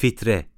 fitre,